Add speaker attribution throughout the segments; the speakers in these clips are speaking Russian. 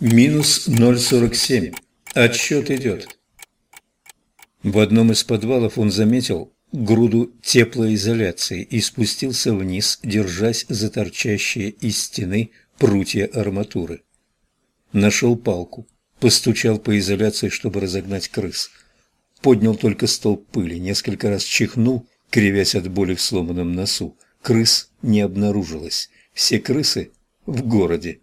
Speaker 1: Минус 0,47. Отсчет идет. В одном из подвалов он заметил груду теплоизоляции и спустился вниз, держась за торчащие из стены прутья арматуры. Нашел палку, постучал по изоляции, чтобы разогнать крыс. Поднял только столб пыли, несколько раз чихнул, кривясь от боли в сломанном носу. Крыс не обнаружилось. Все крысы в городе.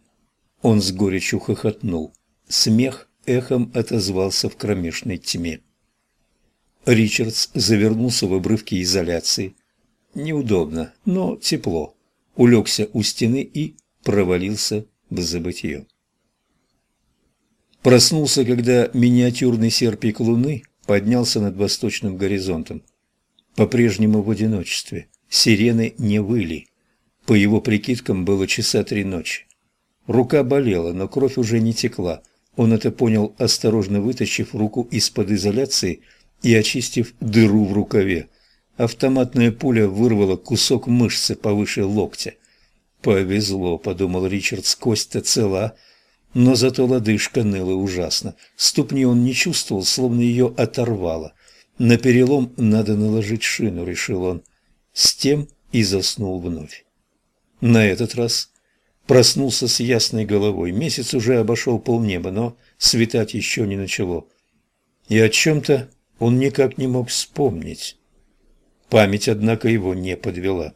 Speaker 1: Он с горечью хохотнул. Смех эхом отозвался в кромешной тьме. Ричардс завернулся в обрывки изоляции. Неудобно, но тепло. Улегся у стены и провалился в забытье. Проснулся, когда миниатюрный серпик луны поднялся над восточным горизонтом. По-прежнему в одиночестве. Сирены не выли. По его прикидкам было часа три ночи. Рука болела, но кровь уже не текла. Он это понял, осторожно вытащив руку из-под изоляции – и очистив дыру в рукаве. Автоматная пуля вырвала кусок мышцы повыше локтя. «Повезло», — подумал Ричард, — «кость-то цела». Но зато лодыжка ныла ужасно. Ступни он не чувствовал, словно ее оторвало. На перелом надо наложить шину, решил он. С тем и заснул вновь. На этот раз проснулся с ясной головой. Месяц уже обошел полнеба, но светать еще не начало. И о чем-то он никак не мог вспомнить. Память, однако, его не подвела.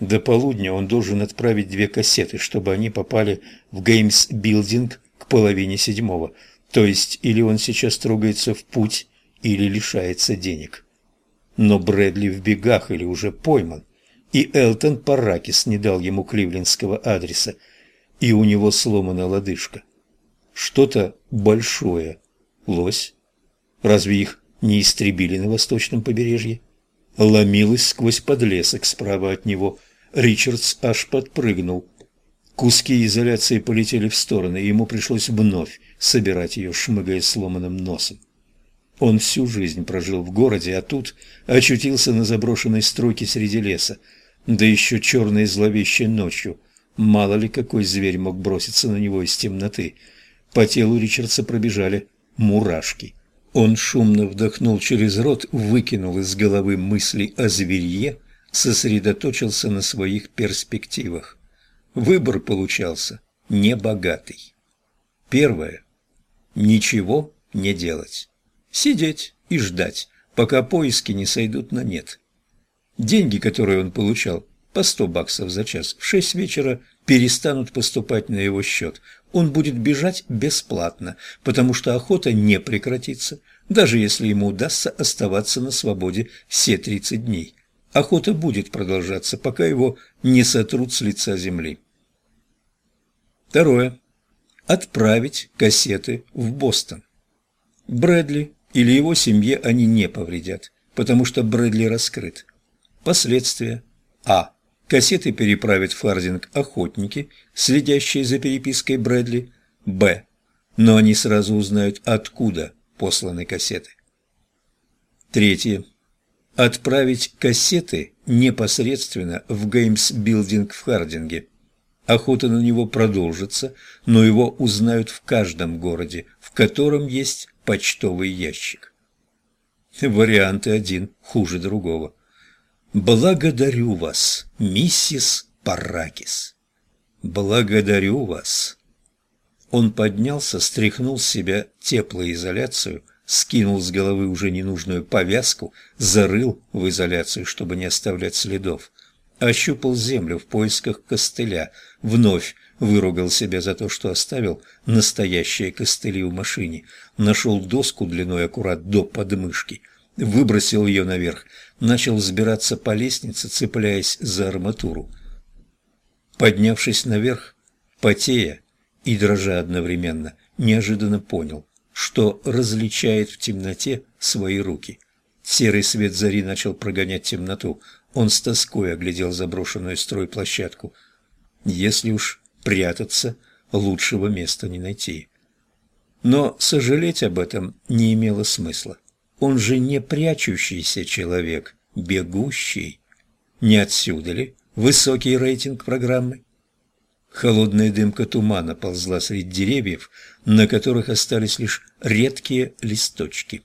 Speaker 1: До полудня он должен отправить две кассеты, чтобы они попали в Геймс Билдинг к половине седьмого. То есть или он сейчас трогается в путь, или лишается денег. Но Брэдли в бегах или уже пойман, и Элтон Паракис не дал ему кливлендского адреса, и у него сломана лодыжка. Что-то большое. Лось? Разве их не истребили на восточном побережье. Ломилась сквозь подлесок справа от него. Ричардс аж подпрыгнул. Куски изоляции полетели в стороны, и ему пришлось вновь собирать ее, шмыгая сломанным носом. Он всю жизнь прожил в городе, а тут очутился на заброшенной стройке среди леса, да еще черной зловещей ночью. Мало ли какой зверь мог броситься на него из темноты. По телу Ричардса пробежали мурашки. Он шумно вдохнул через рот, выкинул из головы мысли о зверье, сосредоточился на своих перспективах. Выбор получался небогатый. Первое. Ничего не делать. Сидеть и ждать, пока поиски не сойдут на нет. Деньги, которые он получал, по сто баксов за час, в шесть вечера перестанут поступать на его счет он будет бежать бесплатно, потому что охота не прекратится, даже если ему удастся оставаться на свободе все 30 дней. Охота будет продолжаться, пока его не сотрут с лица земли. Второе. Отправить кассеты в Бостон. Брэдли или его семье они не повредят, потому что Брэдли раскрыт. Последствия. А. Кассеты переправят в Хардинг охотники, следящие за перепиской Брэдли. Б. Но они сразу узнают, откуда посланы кассеты. Третье. Отправить кассеты непосредственно в Games Building в Хардинге. Охота на него продолжится, но его узнают в каждом городе, в котором есть почтовый ящик. Варианты один хуже другого. Благодарю вас, миссис Паракис. Благодарю вас. Он поднялся, стряхнул с себя теплоизоляцию, скинул с головы уже ненужную повязку, зарыл в изоляцию, чтобы не оставлять следов. Ощупал землю в поисках костыля, вновь выругал себя за то, что оставил настоящие костыли в машине, нашел доску длиной аккурат до подмышки – выбросил ее наверх, начал взбираться по лестнице, цепляясь за арматуру. Поднявшись наверх, потея и дрожа одновременно, неожиданно понял, что различает в темноте свои руки. Серый свет зари начал прогонять темноту. Он с тоской оглядел заброшенную стройплощадку. Если уж прятаться, лучшего места не найти. Но сожалеть об этом не имело смысла. Он же не прячущийся человек, бегущий. Не отсюда ли высокий рейтинг программы? Холодная дымка тумана ползла среди деревьев, на которых остались лишь редкие листочки.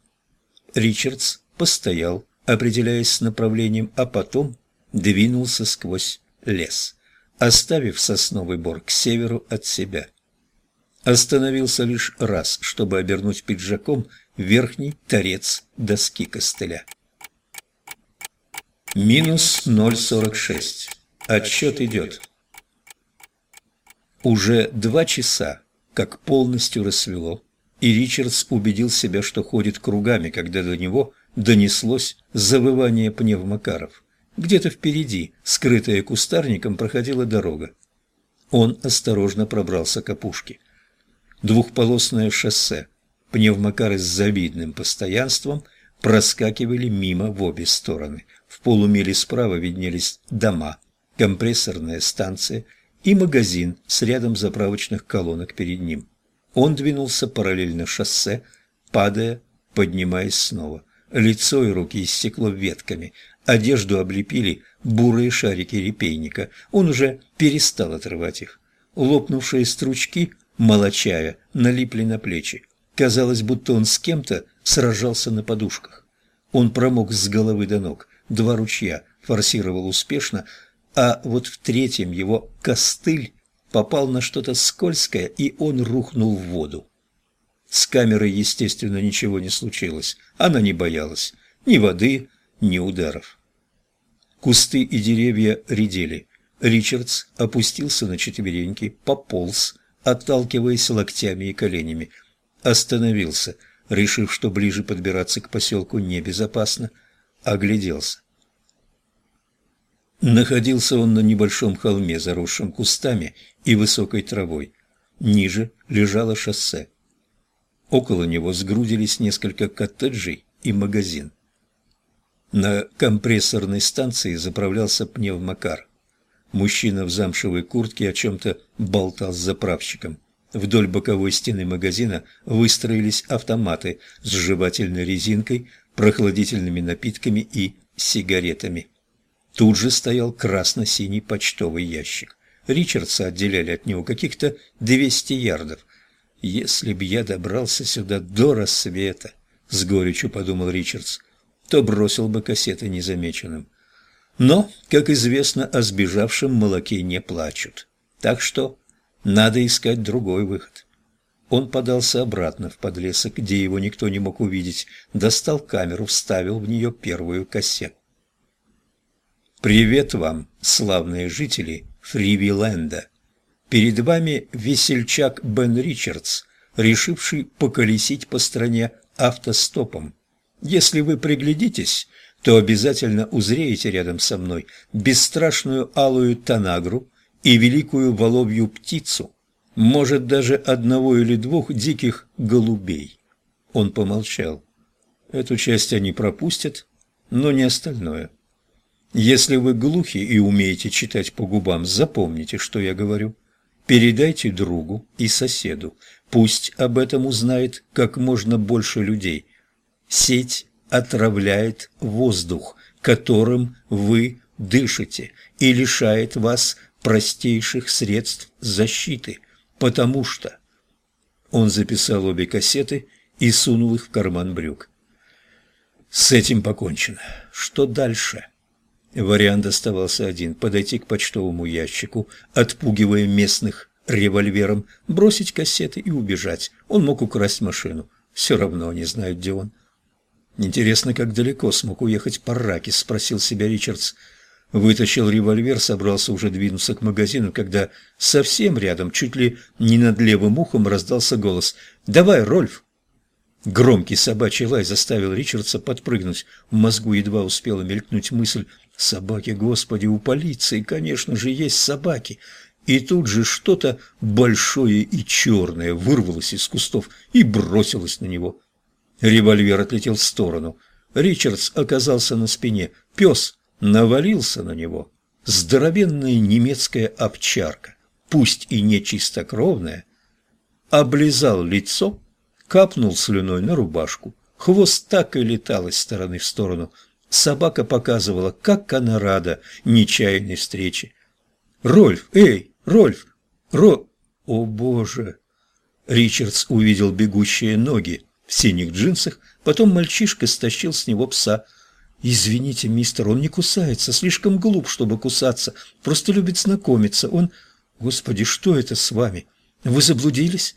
Speaker 1: Ричардс постоял, определяясь с направлением, а потом двинулся сквозь лес, оставив сосновый бор к северу от себя. Остановился лишь раз, чтобы обернуть пиджаком верхний торец доски костыля. Минус 0,46. Отсчет идет. Уже два часа, как полностью рассвело, и Ричардс убедил себя, что ходит кругами, когда до него донеслось завывание пневмокаров. Где-то впереди, скрытая кустарником, проходила дорога. Он осторожно пробрался к опушке. Двухполосное шоссе, пневмокары с завидным постоянством проскакивали мимо в обе стороны. В полумиле справа виднелись дома, компрессорная станция – и магазин с рядом заправочных колонок перед ним. Он двинулся параллельно шоссе, падая, поднимаясь снова. Лицо и руки истекло ветками, одежду облепили бурые шарики репейника. Он уже перестал отрывать их. Лопнувшие стручки, молочая, налипли на плечи. Казалось, будто он с кем-то сражался на подушках. Он промок с головы до ног. Два ручья форсировал успешно, а вот в третьем его костыль попал на что-то скользкое, и он рухнул в воду. С камерой, естественно, ничего не случилось. Она не боялась ни воды, ни ударов. Кусты и деревья редели. Ричардс опустился на четвереньки, пополз, отталкиваясь локтями и коленями. Остановился, решив, что ближе подбираться к поселку небезопасно. Огляделся. Находился он на небольшом холме, заросшем кустами и высокой травой. Ниже лежало шоссе. Около него сгрудились несколько коттеджей и магазин. На компрессорной станции заправлялся пневмокар. Мужчина в замшевой куртке о чем-то болтал с заправщиком. Вдоль боковой стены магазина выстроились автоматы с жевательной резинкой, прохладительными напитками и сигаретами. Тут же стоял красно-синий почтовый ящик. Ричардса отделяли от него каких-то двести ярдов. «Если б я добрался сюда до рассвета», — с горечью подумал Ричардс, — то бросил бы кассеты незамеченным. Но, как известно, о сбежавшем молоке не плачут. Так что надо искать другой выход. Он подался обратно в подлесок, где его никто не мог увидеть, достал камеру, вставил в нее первую кассету. Привет вам, славные жители Фривиленда. Перед вами весельчак Бен Ричардс, решивший поколесить по стране автостопом. Если вы приглядитесь, то обязательно узреете рядом со мной бесстрашную алую танагру и великую воловью птицу, может, даже одного или двух диких голубей. Он помолчал. Эту часть они пропустят, но не остальное. Если вы глухи и умеете читать по губам, запомните, что я говорю. Передайте другу и соседу. Пусть об этом узнает как можно больше людей. Сеть отравляет воздух, которым вы дышите, и лишает вас простейших средств защиты, потому что... Он записал обе кассеты и сунул их в карман брюк. С этим покончено. Что дальше? Вариант оставался один – подойти к почтовому ящику, отпугивая местных револьвером, бросить кассеты и убежать. Он мог украсть машину. Все равно они знают, где он. «Интересно, как далеко смог уехать Парракис?» – спросил себя Ричардс. Вытащил револьвер, собрался уже двинуться к магазину, когда совсем рядом, чуть ли не над левым ухом, раздался голос. «Давай, Рольф!» Громкий собачий лай заставил Ричардса подпрыгнуть. В мозгу едва успела мелькнуть мысль Собаки, господи, у полиции, конечно же, есть собаки. И тут же что-то большое и черное вырвалось из кустов и бросилось на него. Револьвер отлетел в сторону. Ричардс оказался на спине. Пес навалился на него. Здоровенная немецкая овчарка, пусть и не чистокровная, облизал лицо, капнул слюной на рубашку. Хвост так и летал из стороны в сторону – Собака показывала, как она рада нечаянной встрече. «Рольф! Эй, Рольф! Ро... О, боже! Ричардс увидел бегущие ноги в синих джинсах, потом мальчишка стащил с него пса. «Извините, мистер, он не кусается, слишком глуп, чтобы кусаться, просто любит знакомиться. Он... Господи, что это с вами? Вы заблудились?»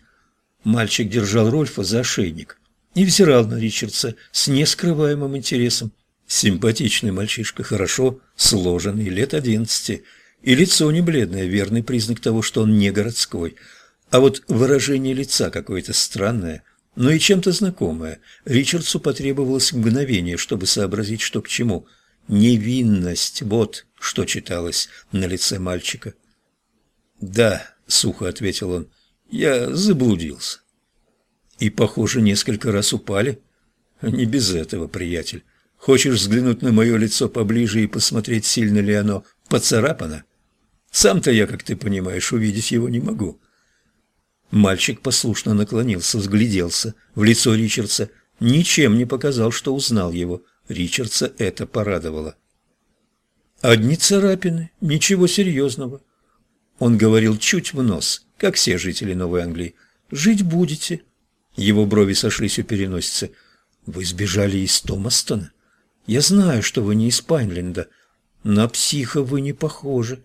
Speaker 1: Мальчик держал Рольфа за ошейник и взирал на Ричардса с нескрываемым интересом. Симпатичный мальчишка, хорошо сложенный, лет одиннадцати, и лицо не бледное, верный признак того, что он не городской. А вот выражение лица какое-то странное, но и чем-то знакомое. Ричардсу потребовалось мгновение, чтобы сообразить, что к чему. Невинность, вот что читалось на лице мальчика. «Да», — сухо ответил он, — «я заблудился». «И, похоже, несколько раз упали». «Не без этого, приятель. Хочешь взглянуть на мое лицо поближе и посмотреть, сильно ли оно поцарапано?» Сам-то я, как ты понимаешь, увидеть его не могу. Мальчик послушно наклонился, взгляделся в лицо Ричардса, ничем не показал, что узнал его. Ричардса это порадовало. «Одни царапины, ничего серьезного». Он говорил чуть в нос, как все жители Новой Англии. «Жить будете». Его брови сошлись у переносицы. «Вы сбежали из Томастона? Я знаю, что вы не из Пайнленда. На психа вы не похожи.